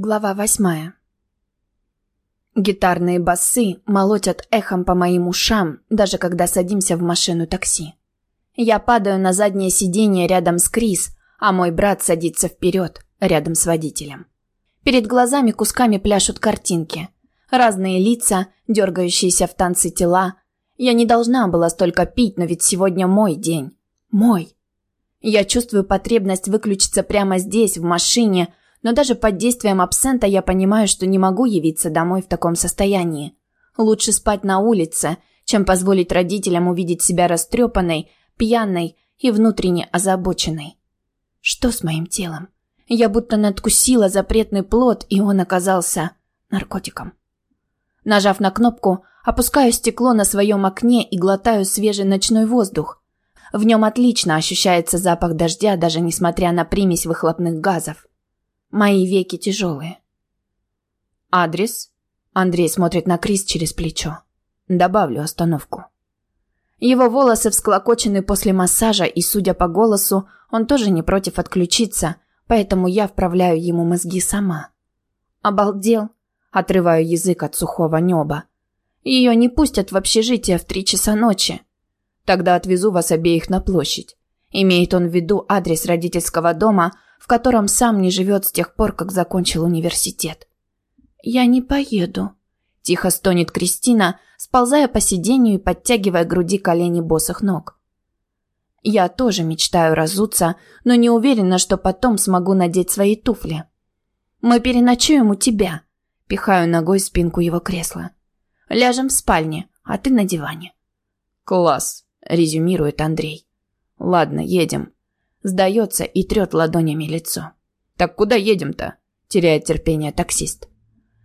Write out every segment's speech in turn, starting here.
Глава восьмая. Гитарные басы молотят эхом по моим ушам, даже когда садимся в машину такси. Я падаю на заднее сиденье рядом с Крис, а мой брат садится вперед, рядом с водителем. Перед глазами кусками пляшут картинки. Разные лица, дергающиеся в танцы тела. Я не должна была столько пить, но ведь сегодня мой день. Мой. Я чувствую потребность выключиться прямо здесь, в машине, но даже под действием абсента я понимаю, что не могу явиться домой в таком состоянии. Лучше спать на улице, чем позволить родителям увидеть себя растрепанной, пьяной и внутренне озабоченной. Что с моим телом? Я будто надкусила запретный плод, и он оказался наркотиком. Нажав на кнопку, опускаю стекло на своем окне и глотаю свежий ночной воздух. В нем отлично ощущается запах дождя, даже несмотря на примесь выхлопных газов. Мои веки тяжелые. Адрес? Андрей смотрит на Крис через плечо. Добавлю остановку. Его волосы всклокочены после массажа, и, судя по голосу, он тоже не против отключиться, поэтому я вправляю ему мозги сама. Обалдел. Отрываю язык от сухого неба. Ее не пустят в общежитие в три часа ночи. Тогда отвезу вас обеих на площадь. Имеет он в виду адрес родительского дома – в котором сам не живет с тех пор, как закончил университет. «Я не поеду», – тихо стонет Кристина, сползая по сиденью и подтягивая груди колени босых ног. Я тоже мечтаю разуться, но не уверена, что потом смогу надеть свои туфли. «Мы переночуем у тебя», – пихаю ногой спинку его кресла. «Ляжем в спальне, а ты на диване». «Класс», – резюмирует Андрей. «Ладно, едем. Сдается и трет ладонями лицо. «Так куда едем-то?» – теряет терпение таксист.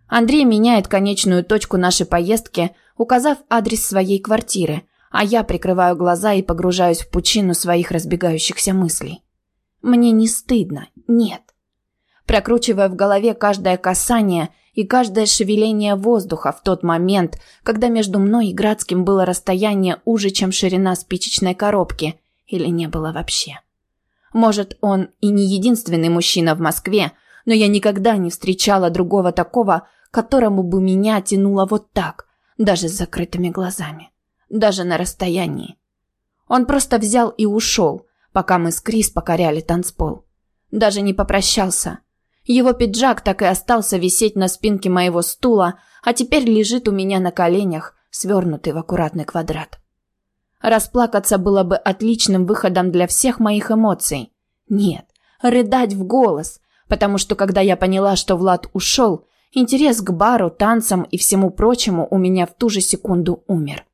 Андрей меняет конечную точку нашей поездки, указав адрес своей квартиры, а я прикрываю глаза и погружаюсь в пучину своих разбегающихся мыслей. Мне не стыдно, нет. Прокручивая в голове каждое касание и каждое шевеление воздуха в тот момент, когда между мной и Градским было расстояние уже, чем ширина спичечной коробки, или не было вообще. Может, он и не единственный мужчина в Москве, но я никогда не встречала другого такого, которому бы меня тянуло вот так, даже с закрытыми глазами, даже на расстоянии. Он просто взял и ушел, пока мы с Крис покоряли танцпол. Даже не попрощался. Его пиджак так и остался висеть на спинке моего стула, а теперь лежит у меня на коленях, свернутый в аккуратный квадрат. Расплакаться было бы отличным выходом для всех моих эмоций. Нет, рыдать в голос, потому что когда я поняла, что Влад ушел, интерес к бару, танцам и всему прочему у меня в ту же секунду умер.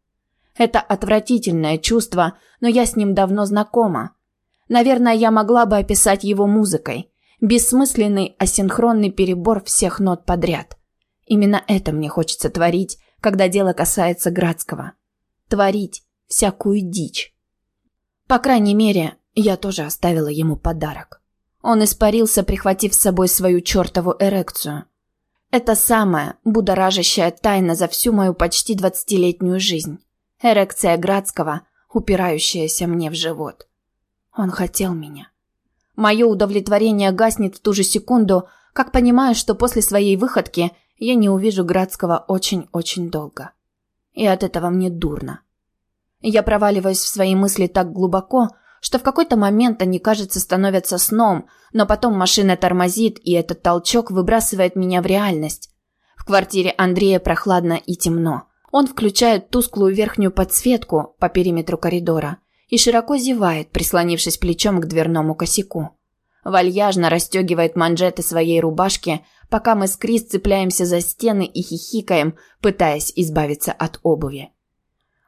Это отвратительное чувство, но я с ним давно знакома. Наверное, я могла бы описать его музыкой. Бессмысленный асинхронный перебор всех нот подряд. Именно это мне хочется творить, когда дело касается Градского. Творить всякую дичь. По крайней мере, я тоже оставила ему подарок. Он испарился, прихватив с собой свою чертову эрекцию. Это самая будоражащая тайна за всю мою почти двадцатилетнюю жизнь. Эрекция Градского, упирающаяся мне в живот. Он хотел меня. Мое удовлетворение гаснет в ту же секунду, как понимаю, что после своей выходки я не увижу Градского очень-очень долго. И от этого мне дурно. Я проваливаюсь в свои мысли так глубоко, что в какой-то момент они, кажется, становятся сном, но потом машина тормозит, и этот толчок выбрасывает меня в реальность. В квартире Андрея прохладно и темно. Он включает тусклую верхнюю подсветку по периметру коридора и широко зевает, прислонившись плечом к дверному косяку. Вальяжно расстегивает манжеты своей рубашки, пока мы с Крис цепляемся за стены и хихикаем, пытаясь избавиться от обуви.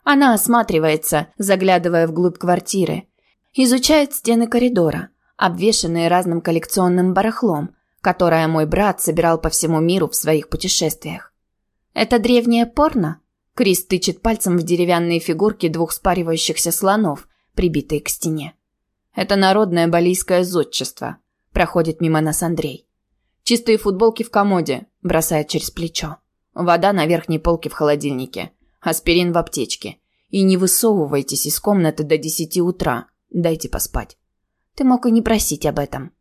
Она осматривается, заглядывая вглубь квартиры. Изучает стены коридора, обвешанные разным коллекционным барахлом, которое мой брат собирал по всему миру в своих путешествиях. «Это древнее порно?» Крис тычет пальцем в деревянные фигурки двух спаривающихся слонов, прибитые к стене. «Это народное балийское зодчество», – проходит мимо нас Андрей. «Чистые футболки в комоде», – бросает через плечо. «Вода на верхней полке в холодильнике аспирин в аптечке. И не высовывайтесь из комнаты до десяти утра. Дайте поспать. Ты мог и не просить об этом.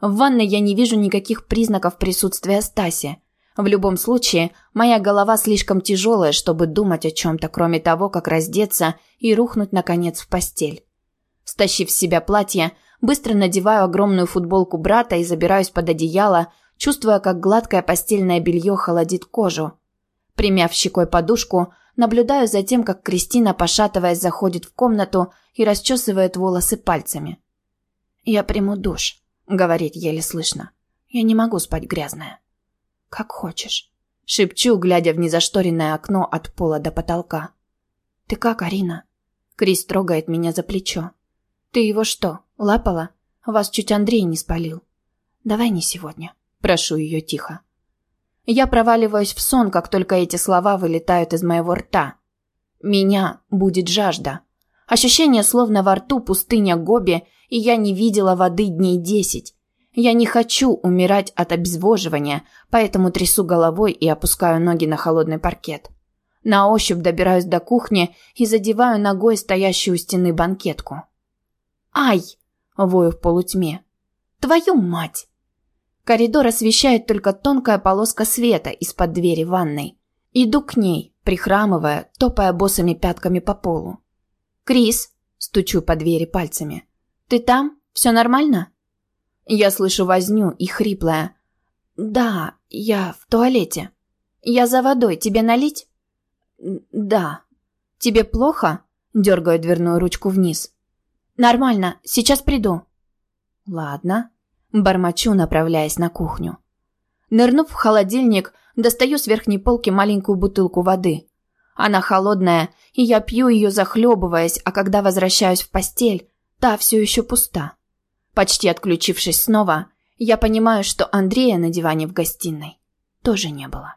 В ванной я не вижу никаких признаков присутствия Стаси. В любом случае, моя голова слишком тяжелая, чтобы думать о чем-то, кроме того, как раздеться и рухнуть, наконец, в постель. Стащив с себя платье, быстро надеваю огромную футболку брата и забираюсь под одеяло, чувствуя, как гладкое постельное белье холодит кожу. Примяв щекой подушку, наблюдаю за тем, как Кристина, пошатываясь, заходит в комнату и расчесывает волосы пальцами. «Я приму душ», — говорит еле слышно. «Я не могу спать грязная». «Как хочешь», — шепчу, глядя в незашторенное окно от пола до потолка. «Ты как, Арина?» Крис трогает меня за плечо. «Ты его что, лапала? Вас чуть Андрей не спалил». «Давай не сегодня», — прошу ее тихо. Я проваливаюсь в сон, как только эти слова вылетают из моего рта. Меня будет жажда. Ощущение, словно во рту пустыня Гоби, и я не видела воды дней десять. Я не хочу умирать от обезвоживания, поэтому трясу головой и опускаю ноги на холодный паркет. На ощупь добираюсь до кухни и задеваю ногой стоящую у стены банкетку. «Ай!» – вою в полутьме. «Твою мать!» Коридор освещает только тонкая полоска света из-под двери ванной. Иду к ней, прихрамывая, топая босыми пятками по полу. «Крис!» – стучу по двери пальцами. «Ты там? Все нормально?» Я слышу возню и хриплая. «Да, я в туалете. Я за водой. Тебе налить?» «Да». «Тебе плохо?» – дергаю дверную ручку вниз. «Нормально. Сейчас приду». «Ладно». Бормочу, направляясь на кухню. Нырнув в холодильник, достаю с верхней полки маленькую бутылку воды. Она холодная, и я пью ее, захлебываясь, а когда возвращаюсь в постель, та все еще пуста. Почти отключившись снова, я понимаю, что Андрея на диване в гостиной тоже не было.